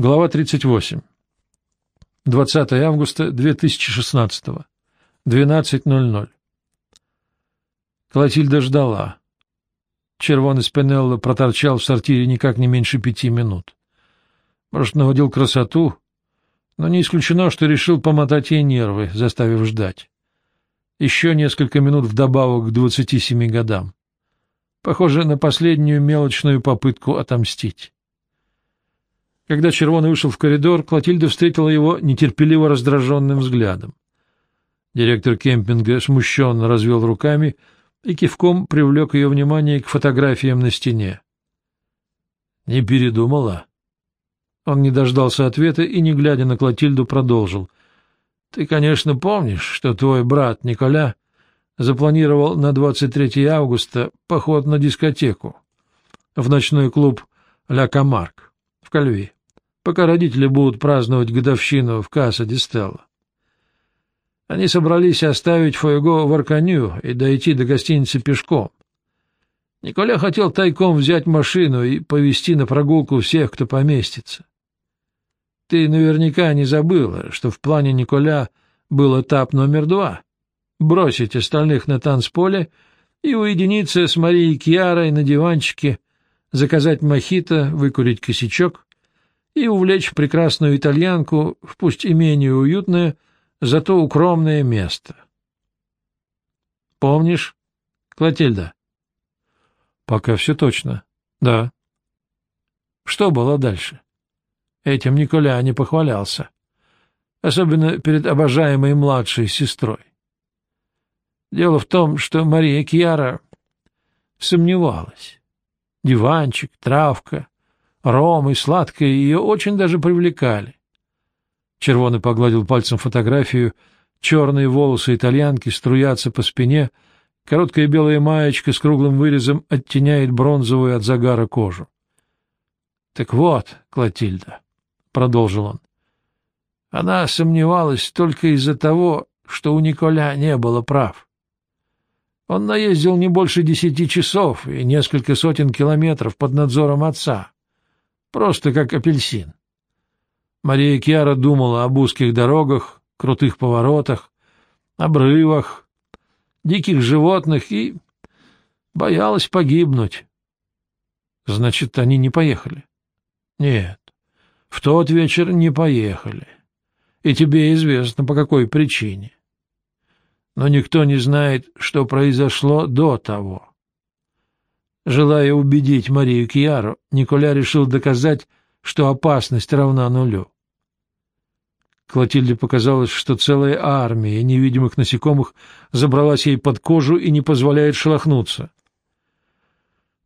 Глава 38. 20 августа 2016. 12.00. Клотильда ждала. Червоный Спинелло проторчал в сортире никак не меньше пяти минут. Может, наводил красоту, но не исключено, что решил помотать ей нервы, заставив ждать. Еще несколько минут вдобавок к двадцати семи годам. Похоже на последнюю мелочную попытку отомстить. Когда Червоный вышел в коридор, Клотильда встретила его нетерпеливо раздраженным взглядом. Директор кемпинга смущенно развел руками и кивком привлек ее внимание к фотографиям на стене. — Не передумала? Он не дождался ответа и, не глядя на Клотильду, продолжил. — Ты, конечно, помнишь, что твой брат Николя запланировал на 23 августа поход на дискотеку в ночной клуб «Ля Камарк» в Кальви пока родители будут праздновать годовщину в Касса Дистелла. Они собрались оставить Фойго в Арканю и дойти до гостиницы пешком. Николя хотел тайком взять машину и повезти на прогулку всех, кто поместится. Ты наверняка не забыла, что в плане Николя был этап номер два — бросить остальных на танцполе и уединиться с Марией Кьярой на диванчике, заказать мохито, выкурить косячок и увлечь прекрасную итальянку в пусть и менее уютное, зато укромное место. Помнишь, Клотильда? Пока все точно. Да. Что было дальше? Этим Николя не похвалялся. Особенно перед обожаемой младшей сестрой. Дело в том, что Мария Кьяра сомневалась. Диванчик, травка, Ром и сладкое ее очень даже привлекали. Червоный погладил пальцем фотографию, черные волосы итальянки струятся по спине, короткая белая маечка с круглым вырезом оттеняет бронзовую от загара кожу. — Так вот, Клотильда, — продолжил он, — она сомневалась только из-за того, что у Николя не было прав. Он наездил не больше десяти часов и несколько сотен километров под надзором отца. Просто как апельсин. Мария Киара думала об узких дорогах, крутых поворотах, обрывах, диких животных и боялась погибнуть. Значит, они не поехали? Нет, в тот вечер не поехали. И тебе известно, по какой причине. Но никто не знает, что произошло до того. Желая убедить Марию Кьяру, Николя решил доказать, что опасность равна нулю. Клотильде показалось, что целая армия невидимых насекомых забралась ей под кожу и не позволяет шелохнуться.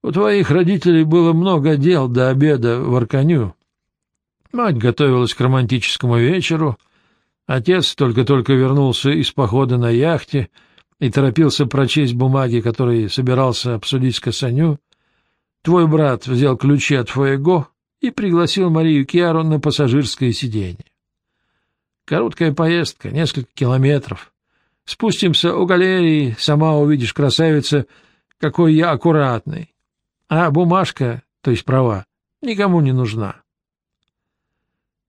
У твоих родителей было много дел до обеда в Арканю. Мать готовилась к романтическому вечеру, отец только-только вернулся из похода на яхте — и торопился прочесть бумаги, которые собирался обсудить с Касаню, твой брат взял ключи от Фуэго и пригласил Марию Киару на пассажирское сиденье. Короткая поездка, несколько километров. Спустимся у галереи, сама увидишь, красавица, какой я аккуратный. А бумажка, то есть права, никому не нужна.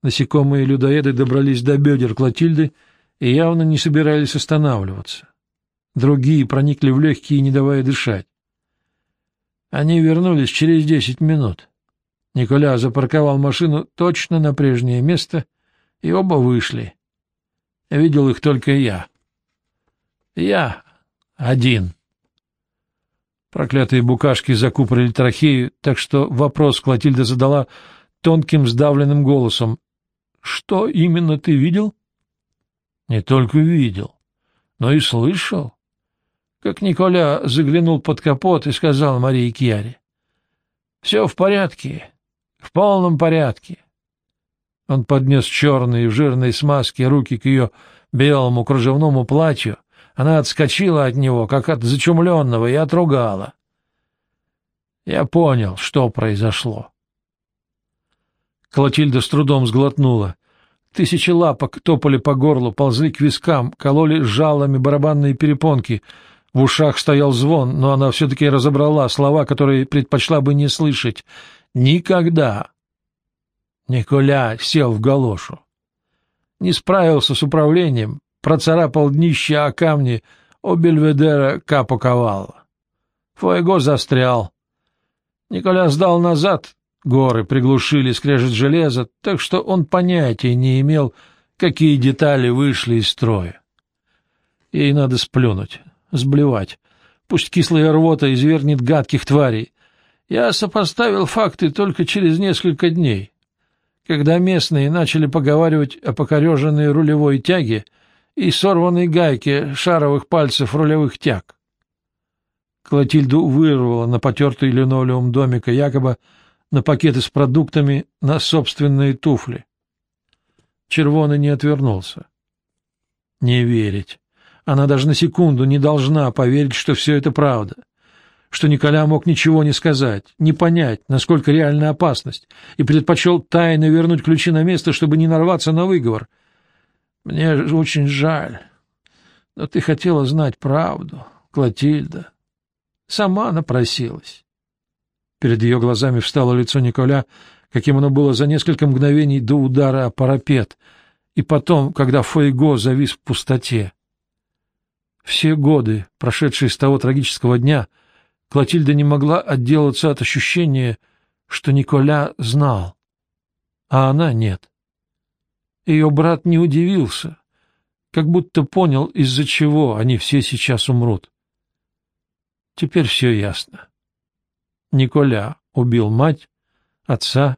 Насекомые людоеды добрались до бедер Клотильды и явно не собирались останавливаться. Другие проникли в легкие, не давая дышать. Они вернулись через десять минут. Николя запарковал машину точно на прежнее место, и оба вышли. Видел их только я. Я один. Проклятые букашки закупорили трахею, так что вопрос Клотильда задала тонким сдавленным голосом. — Что именно ты видел? — Не только видел, но и слышал как Николя заглянул под капот и сказал Марии Кьяре. — Все в порядке, в полном порядке. Он поднес черные в жирной смазке руки к ее белому кружевному платью. Она отскочила от него, как от зачумленного, и отругала. Я понял, что произошло. Клотильда с трудом сглотнула. Тысячи лапок топали по горлу, ползли к вискам, кололи жалами барабанные перепонки — в ушах стоял звон, но она все-таки разобрала слова, которые предпочла бы не слышать. «Никогда!» Николя сел в галошу. Не справился с управлением, процарапал днище о камни у Бельведера Капоковала. Фуэго застрял. Николя сдал назад, горы приглушили скрежет железа, так что он понятия не имел, какие детали вышли из строя. Ей надо сплюнуть, сблевать. Пусть кислая рвота извернет гадких тварей. Я сопоставил факты только через несколько дней. Когда местные начали поговаривать о покореженной рулевой тяге и сорванной гайке шаровых пальцев рулевых тяг. Клотильду вырвала на потертый линолеум домика якобы на пакеты с продуктами на собственные туфли. Червоный не отвернулся. Не верить. Она даже на секунду не должна поверить, что все это правда, что Николя мог ничего не сказать, не понять, насколько реальна опасность, и предпочел тайно вернуть ключи на место, чтобы не нарваться на выговор. Мне очень жаль, но ты хотела знать правду, Клотильда. Сама напросилась. Перед ее глазами встало лицо Николя, каким оно было за несколько мгновений до удара о парапет, и потом, когда Фойго завис в пустоте. Все годы, прошедшие с того трагического дня, Клотильда не могла отделаться от ощущения, что Николя знал, а она нет. Ее брат не удивился, как будто понял, из-за чего они все сейчас умрут. Теперь все ясно. Николя убил мать, отца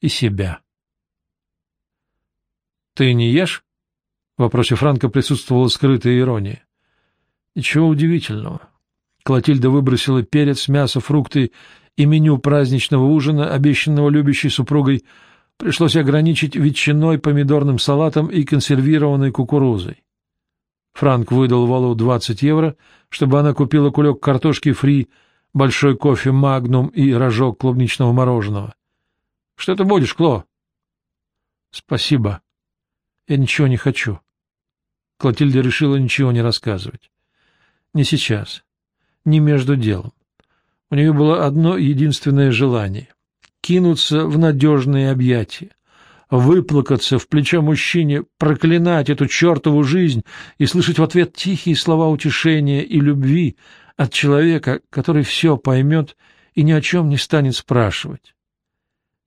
и себя. — Ты не ешь? — в вопросе Франка присутствовала скрытая ирония. Ничего удивительного. Клотильда выбросила перец, мясо, фрукты и меню праздничного ужина, обещанного любящей супругой, пришлось ограничить ветчиной, помидорным салатом и консервированной кукурузой. Франк выдал Валу 20 евро, чтобы она купила кулек картошки фри, большой кофе «Магнум» и рожок клубничного мороженого. — Что ты будешь, Кло? — Спасибо. Я ничего не хочу. Клотильда решила ничего не рассказывать. Не сейчас. Не между делом. У нее было одно единственное желание — кинуться в надежные объятия, выплакаться в плечо мужчине, проклинать эту чертову жизнь и слышать в ответ тихие слова утешения и любви от человека, который все поймет и ни о чем не станет спрашивать.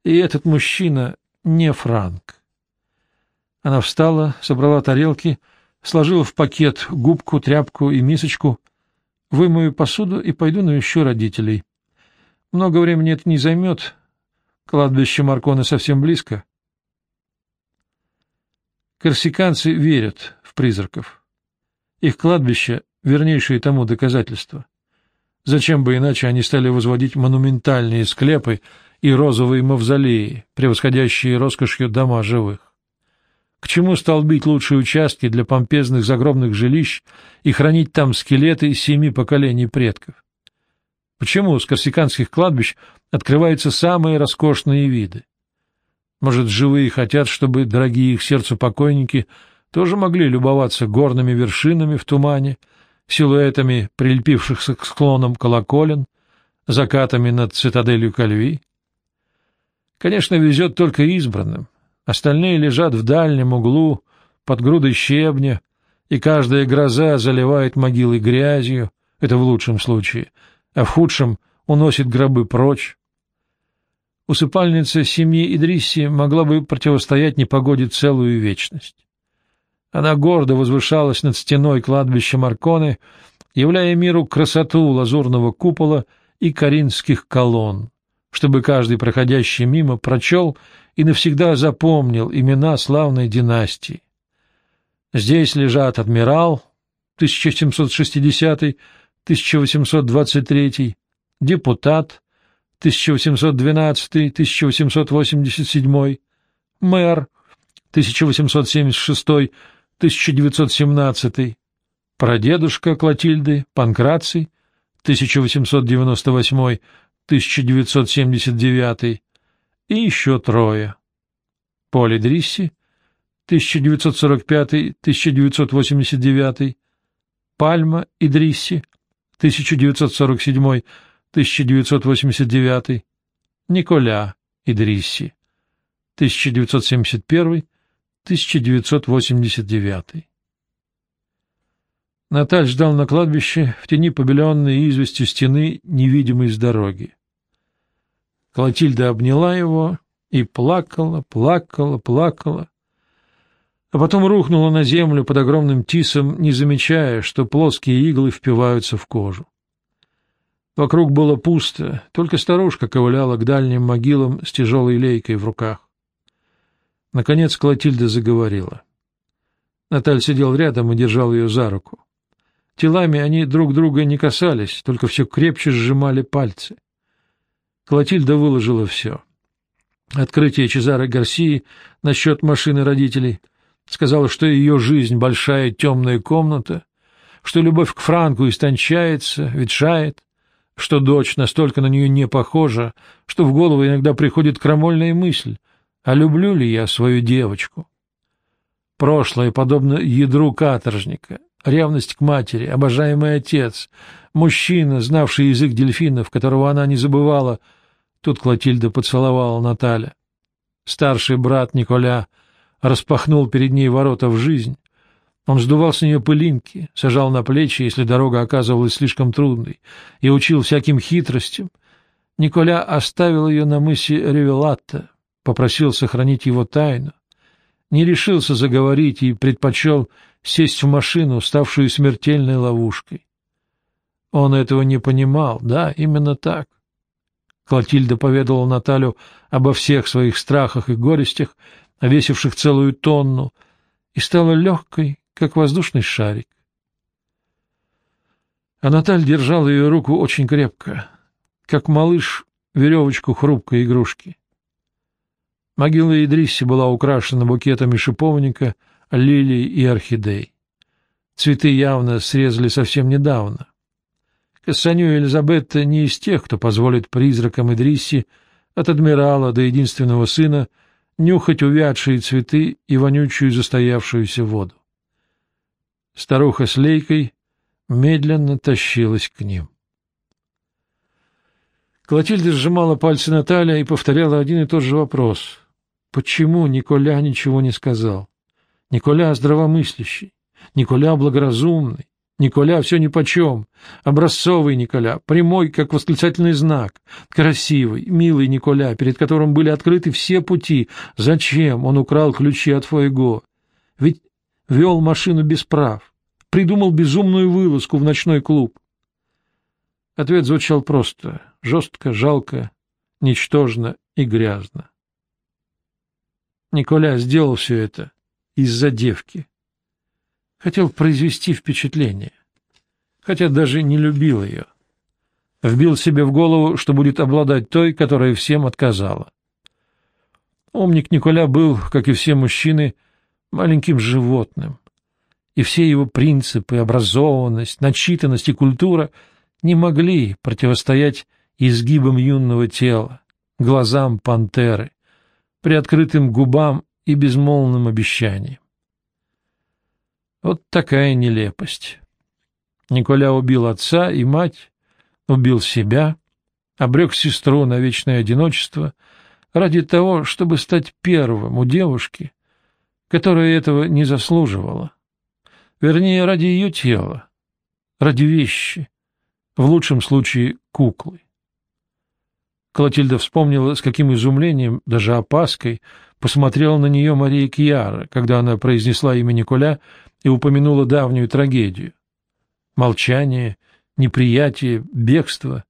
И этот мужчина не Франк. Она встала, собрала тарелки — сложила в пакет губку, тряпку и мисочку, вымою посуду и пойду навещу родителей. Много времени это не займет, кладбище Маркона совсем близко. Корсиканцы верят в призраков. Их кладбище — вернейшее тому доказательство. Зачем бы иначе они стали возводить монументальные склепы и розовые мавзолеи, превосходящие роскошью дома живых? К чему столбить лучшие участки для помпезных загробных жилищ и хранить там скелеты семи поколений предков? Почему с корсиканских кладбищ открываются самые роскошные виды? Может, живые хотят, чтобы дорогие их сердцу покойники тоже могли любоваться горными вершинами в тумане, силуэтами прилепившихся к склонам колоколен, закатами над цитаделью Кальви? Конечно, везет только избранным, Остальные лежат в дальнем углу, под грудой щебня, и каждая гроза заливает могилы грязью, это в лучшем случае, а в худшем уносит гробы прочь. Усыпальница семьи Идрисси могла бы противостоять непогоде целую вечность. Она гордо возвышалась над стеной кладбища Марконы, являя миру красоту лазурного купола и коринфских колонн, чтобы каждый проходящий мимо прочел и навсегда запомнил имена славной династии. Здесь лежат адмирал 1760-1823, депутат 1812-1887, мэр 1876-1917, прадедушка Клотильды Панкраций 1898-1979, и еще трое. Поли Дрисси, 1945-1989, Пальма Идрисси, 1947-1989, Николя Идрисси, 1971-1989. Наталь ждал на кладбище в тени побеленной известью стены, невидимой с дороги. Клотильда обняла его и плакала, плакала, плакала, а потом рухнула на землю под огромным тисом, не замечая, что плоские иглы впиваются в кожу. Вокруг было пусто, только старушка ковыляла к дальним могилам с тяжелой лейкой в руках. Наконец Клотильда заговорила. Наталь сидел рядом и держал ее за руку. Телами они друг друга не касались, только все крепче сжимали пальцы. Клотильда выложила все. Открытие Чезаро Гарсии насчет машины родителей, сказала, что ее жизнь — большая темная комната, что любовь к Франку истончается, ветшает, что дочь настолько на нее не похожа, что в голову иногда приходит крамольная мысль, а люблю ли я свою девочку? Прошлое подобно ядру каторжника, ревность к матери, обожаемый отец, мужчина, знавший язык дельфинов, которого она не забывала. Тут Клотильда поцеловала Наталя. Старший брат Николя распахнул перед ней ворота в жизнь. Он сдувал с нее пылинки, сажал на плечи, если дорога оказывалась слишком трудной, и учил всяким хитростям. Николя оставил ее на мысе Ревелатта, попросил сохранить его тайну, не решился заговорить и предпочел сесть в машину, ставшую смертельной ловушкой. Он этого не понимал, да, именно так. Клотильда поведала Наталью обо всех своих страхах и горестях, весивших целую тонну, и стала легкой, как воздушный шарик. А Наталь держала ее руку очень крепко, как малыш веревочку хрупкой игрушки. Могила Идрисси была украшена букетами шиповника, лилий и орхидей. Цветы явно срезали совсем недавно. Кассаню Элизабетта не из тех, кто позволит призракам Идрисси от адмирала до единственного сына нюхать увядшие цветы и вонючую застоявшуюся воду. Старуха с лейкой медленно тащилась к ним. Клотильда сжимала пальцы Наталья и повторяла один и тот же вопрос. Почему Николя ничего не сказал? Николя здравомыслящий, Николя благоразумный, Николя все нипочем, образцовый Николя, прямой, как восклицательный знак, красивый, милый Николя, перед которым были открыты все пути. Зачем он украл ключи от Фойго? Ведь вел машину без прав, придумал безумную вылазку в ночной клуб. Ответ звучал просто, жестко, жалко, ничтожно и грязно. Николя сделал все это из-за девки. Хотел произвести впечатление, хотя даже не любил ее. Вбил себе в голову, что будет обладать той, которая всем отказала. Умник Николя был, как и все мужчины, маленьким животным, и все его принципы, образованность, начитанность и культура не могли противостоять изгибам юного тела, глазам пантеры, приоткрытым губам и безмолвным обещанием. Вот такая нелепость. Николя убил отца и мать, убил себя, обрек сестру на вечное одиночество ради того, чтобы стать первым у девушки, которая этого не заслуживала. Вернее, ради ее тела, ради вещи, в лучшем случае куклы. Клотильда вспомнила, с каким изумлением, даже опаской, посмотрела на нее Мария Кьяра, когда она произнесла имя Николя и упомянула давнюю трагедию. Молчание, неприятие, бегство.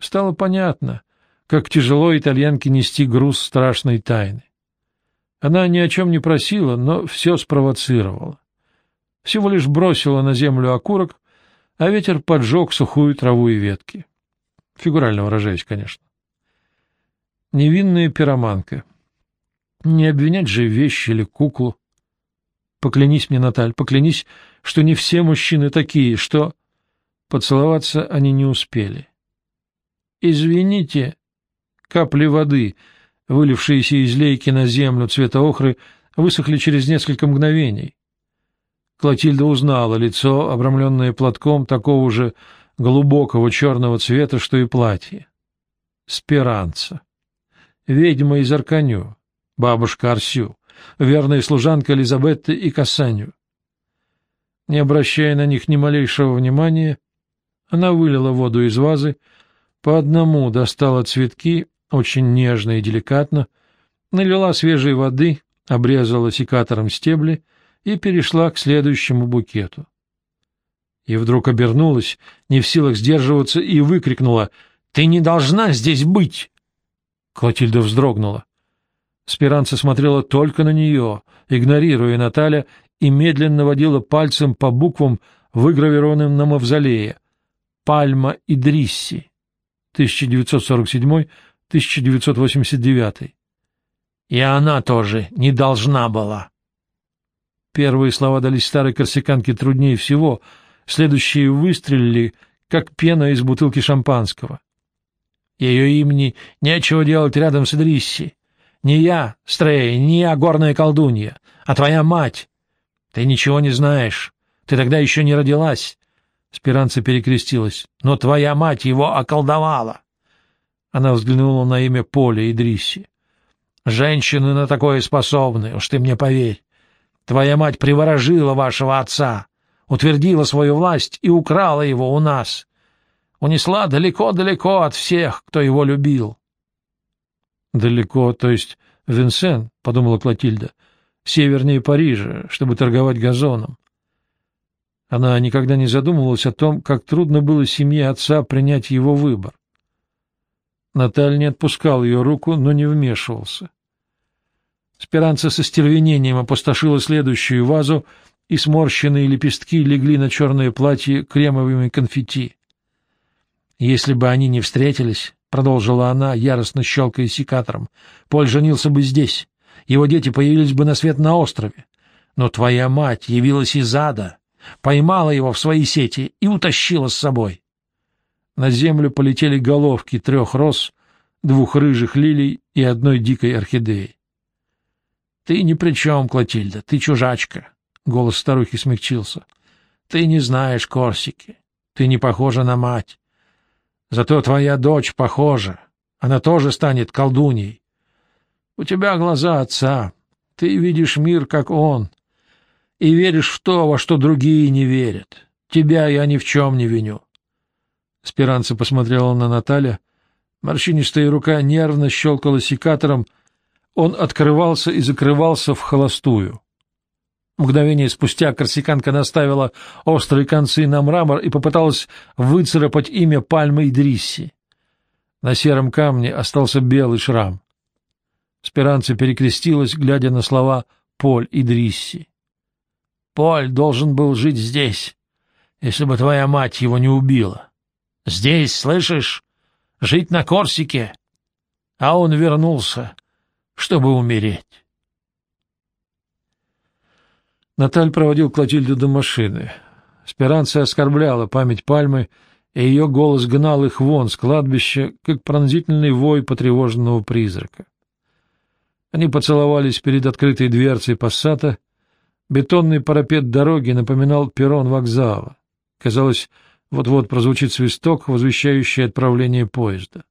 Стало понятно, как тяжело итальянке нести груз страшной тайны. Она ни о чем не просила, но все спровоцировала. Всего лишь бросила на землю окурок, а ветер поджег сухую траву и ветки. Фигурально выражаясь, конечно невинная пироманка. Не обвинять же вещи или куклу. Поклянись мне, Наталь, поклянись, что не все мужчины такие, что... Поцеловаться они не успели. «Извините», капли воды, вылившиеся из лейки на землю цвета охры, высохли через несколько мгновений. Клотильда узнала лицо, обрамленное платком такого же глубокого черного цвета, что и платье. Спиранца ведьма из Арканю, бабушка Арсю, верная служанка Элизабетты и Кассанию. Не обращая на них ни малейшего внимания, она вылила воду из вазы, по одному достала цветки, очень нежно и деликатно, налила свежей воды, обрезала секатором стебли и перешла к следующему букету. И вдруг обернулась, не в силах сдерживаться, и выкрикнула «Ты не должна здесь быть!» Клотильда вздрогнула. Спиранца смотрела только на нее, игнорируя Наталья, и медленно водила пальцем по буквам, выгравированным на мавзолее. «Пальма Идрисси», 1947-1989. И она тоже не должна была. Первые слова дались старой корсиканке труднее всего, следующие выстрелили, как пена из бутылки шампанского. Ее имени нечего делать рядом с Идрисси. Не я, Стрей, не я, горная колдунья, а твоя мать. Ты ничего не знаешь. Ты тогда еще не родилась. Спиранца перекрестилась. Но твоя мать его околдовала. Она взглянула на имя Поля Идрисси. Женщины на такое способны, уж ты мне поверь. Твоя мать приворожила вашего отца, утвердила свою власть и украла его у нас. Унесла далеко-далеко от всех, кто его любил. — Далеко, то есть Винсен, — подумала Клотильда, — севернее Парижа, чтобы торговать газоном. Она никогда не задумывалась о том, как трудно было семье отца принять его выбор. Наталь не отпускал ее руку, но не вмешивался. Спиранца со стервенением опустошила следующую вазу, и сморщенные лепестки легли на черное платье кремовыми конфетти. «Если бы они не встретились, — продолжила она, яростно щелкая секатором, — Поль женился бы здесь, его дети появились бы на свет на острове. Но твоя мать явилась из ада, поймала его в свои сети и утащила с собой. На землю полетели головки трех роз, двух рыжих лилий и одной дикой орхидеи. — Ты ни при чем, Клотильда, ты чужачка, — голос старухи смягчился. — Ты не знаешь Корсики, ты не похожа на мать. Зато твоя дочь похожа, она тоже станет колдуньей. У тебя глаза отца, ты видишь мир, как он, и веришь в то, во что другие не верят. Тебя я ни в чем не виню. Спиранца посмотрела на Наталья. Морщинистая рука нервно щелкала секатором. Он открывался и закрывался в холостую. Мгновение спустя корсиканка наставила острые концы на мрамор и попыталась выцарапать имя Пальмы Идрисси. На сером камне остался белый шрам. Спиранца перекрестилась, глядя на слова «Поль Идрисси». «Поль должен был жить здесь, если бы твоя мать его не убила. Здесь, слышишь? Жить на Корсике. А он вернулся, чтобы умереть. Наталь проводил Клотильду до машины. Спиранция оскорбляла память Пальмы, и ее голос гнал их вон с кладбища, как пронзительный вой потревоженного призрака. Они поцеловались перед открытой дверцей пассата. Бетонный парапет дороги напоминал перрон вокзала. Казалось, вот-вот прозвучит свисток, возвещающий отправление поезда.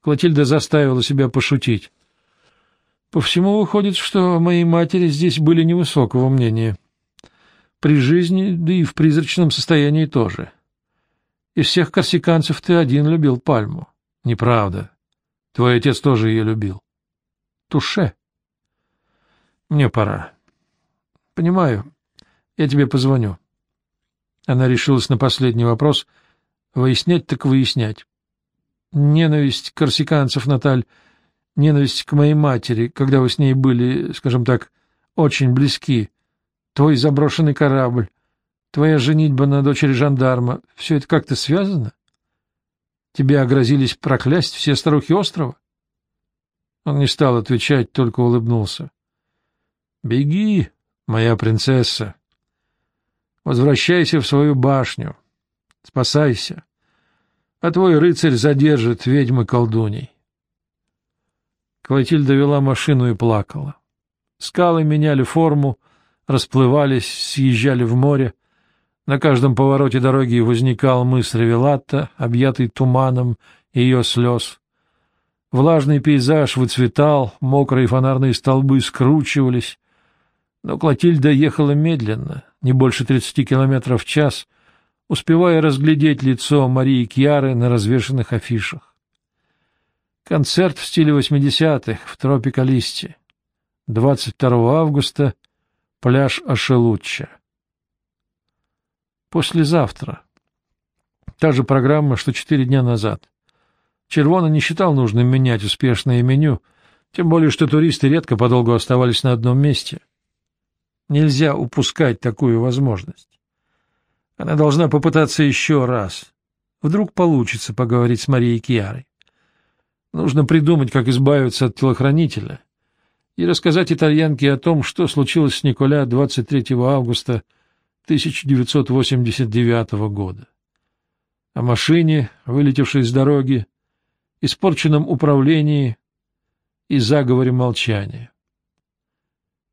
Клотильда заставила себя пошутить. По всему выходит, что моей матери здесь были невысокого мнения. При жизни, да и в призрачном состоянии тоже. Из всех корсиканцев ты один любил пальму. Неправда. Твой отец тоже ее любил. Туше. Мне пора. Понимаю. Я тебе позвоню. Она решилась на последний вопрос. Выяснять так выяснять. Ненависть корсиканцев, Наталь, ненависть к моей матери, когда вы с ней были, скажем так, очень близки. Твой заброшенный корабль, твоя женитьба на дочери жандарма — все это как-то связано? Тебе огрозились проклясть все старухи острова? Он не стал отвечать, только улыбнулся. — Беги, моя принцесса. Возвращайся в свою башню. Спасайся. А твой рыцарь задержит ведьмы колдуней. Клотиль довела машину и плакала. Скалы меняли форму, расплывались, съезжали в море. На каждом повороте дороги возникал мыс Ревелатта, объятый туманом ее слез. Влажный пейзаж выцветал, мокрые фонарные столбы скручивались, но Клотильда ехала медленно, не больше тридцати километров в час, успевая разглядеть лицо Марии Кьяры на развешанных афишах. Концерт в стиле восьмидесятых в Тропикалисте. 22 августа. Пляж Ашелучча. Послезавтра. Та же программа, что четыре дня назад. Червона не считал нужным менять успешное меню, тем более, что туристы редко подолгу оставались на одном месте. Нельзя упускать такую возможность. Она должна попытаться еще раз. Вдруг получится поговорить с Марией Киарой. Нужно придумать, как избавиться от телохранителя и рассказать итальянке о том, что случилось с Николя 23 августа 1989 года. О машине, вылетевшей с дороги, испорченном управлении и заговоре молчания.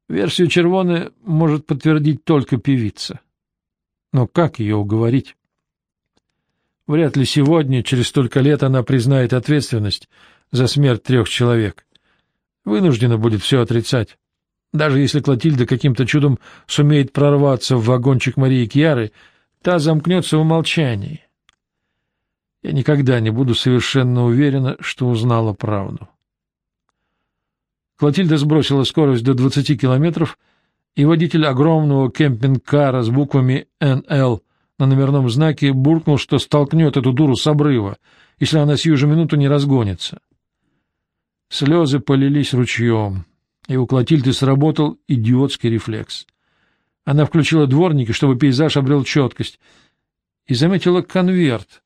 Версию Червоны может подтвердить только певица. Но как ее уговорить? Вряд ли сегодня, через столько лет, она признает ответственность за смерть трех человек. Вынуждена будет все отрицать. Даже если Клотильда каким-то чудом сумеет прорваться в вагончик Марии Кьяры, та замкнется в молчании. Я никогда не буду совершенно уверена, что узнала правду. Клотильда сбросила скорость до 20 километров и водитель огромного кемпинг-кара с буквами «НЛ» на номерном знаке буркнул, что столкнет эту дуру с обрыва, если она сию же минуту не разгонится. Слезы полились ручьем, и у Клотильды сработал идиотский рефлекс. Она включила дворники, чтобы пейзаж обрел четкость, и заметила конверт,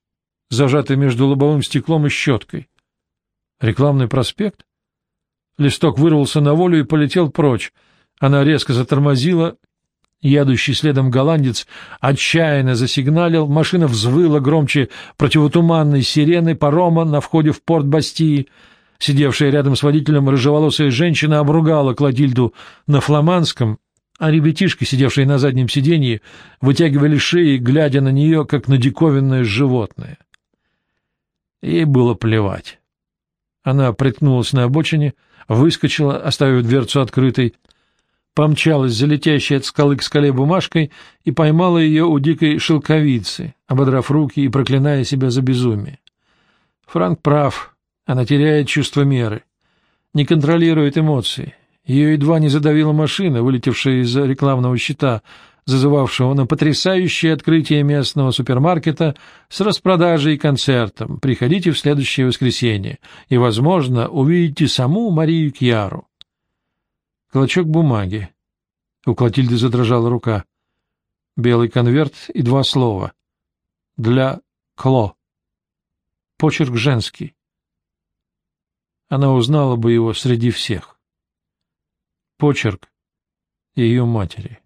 зажатый между лобовым стеклом и щеткой. Рекламный проспект? Листок вырвался на волю и полетел прочь. Она резко затормозила. Ядущий следом голландец отчаянно засигналил. Машина взвыла громче противотуманной сирены парома на входе в порт Бастии. Сидевшая рядом с водителем рыжеволосая женщина обругала Кладильду на фламандском, а ребятишки, сидевшие на заднем сиденье, вытягивали шеи, глядя на нее, как на диковинное животное. Ей было плевать. Она приткнулась на обочине, выскочила, оставив дверцу открытой, помчалась за летящей от скалы к скале бумажкой и поймала ее у дикой шелковицы, ободрав руки и проклиная себя за безумие. Франк прав, она теряет чувство меры, не контролирует эмоции. Ее едва не задавила машина, вылетевшая из-за рекламного щита, зазывавшего на потрясающее открытие местного супермаркета с распродажей и концертом. Приходите в следующее воскресенье, и, возможно, увидите саму Марию Кьяру. Клочок бумаги. У Клотильды задрожала рука. Белый конверт и два слова. Для Кло. Почерк женский. Она узнала бы его среди всех. Почерк ее матери.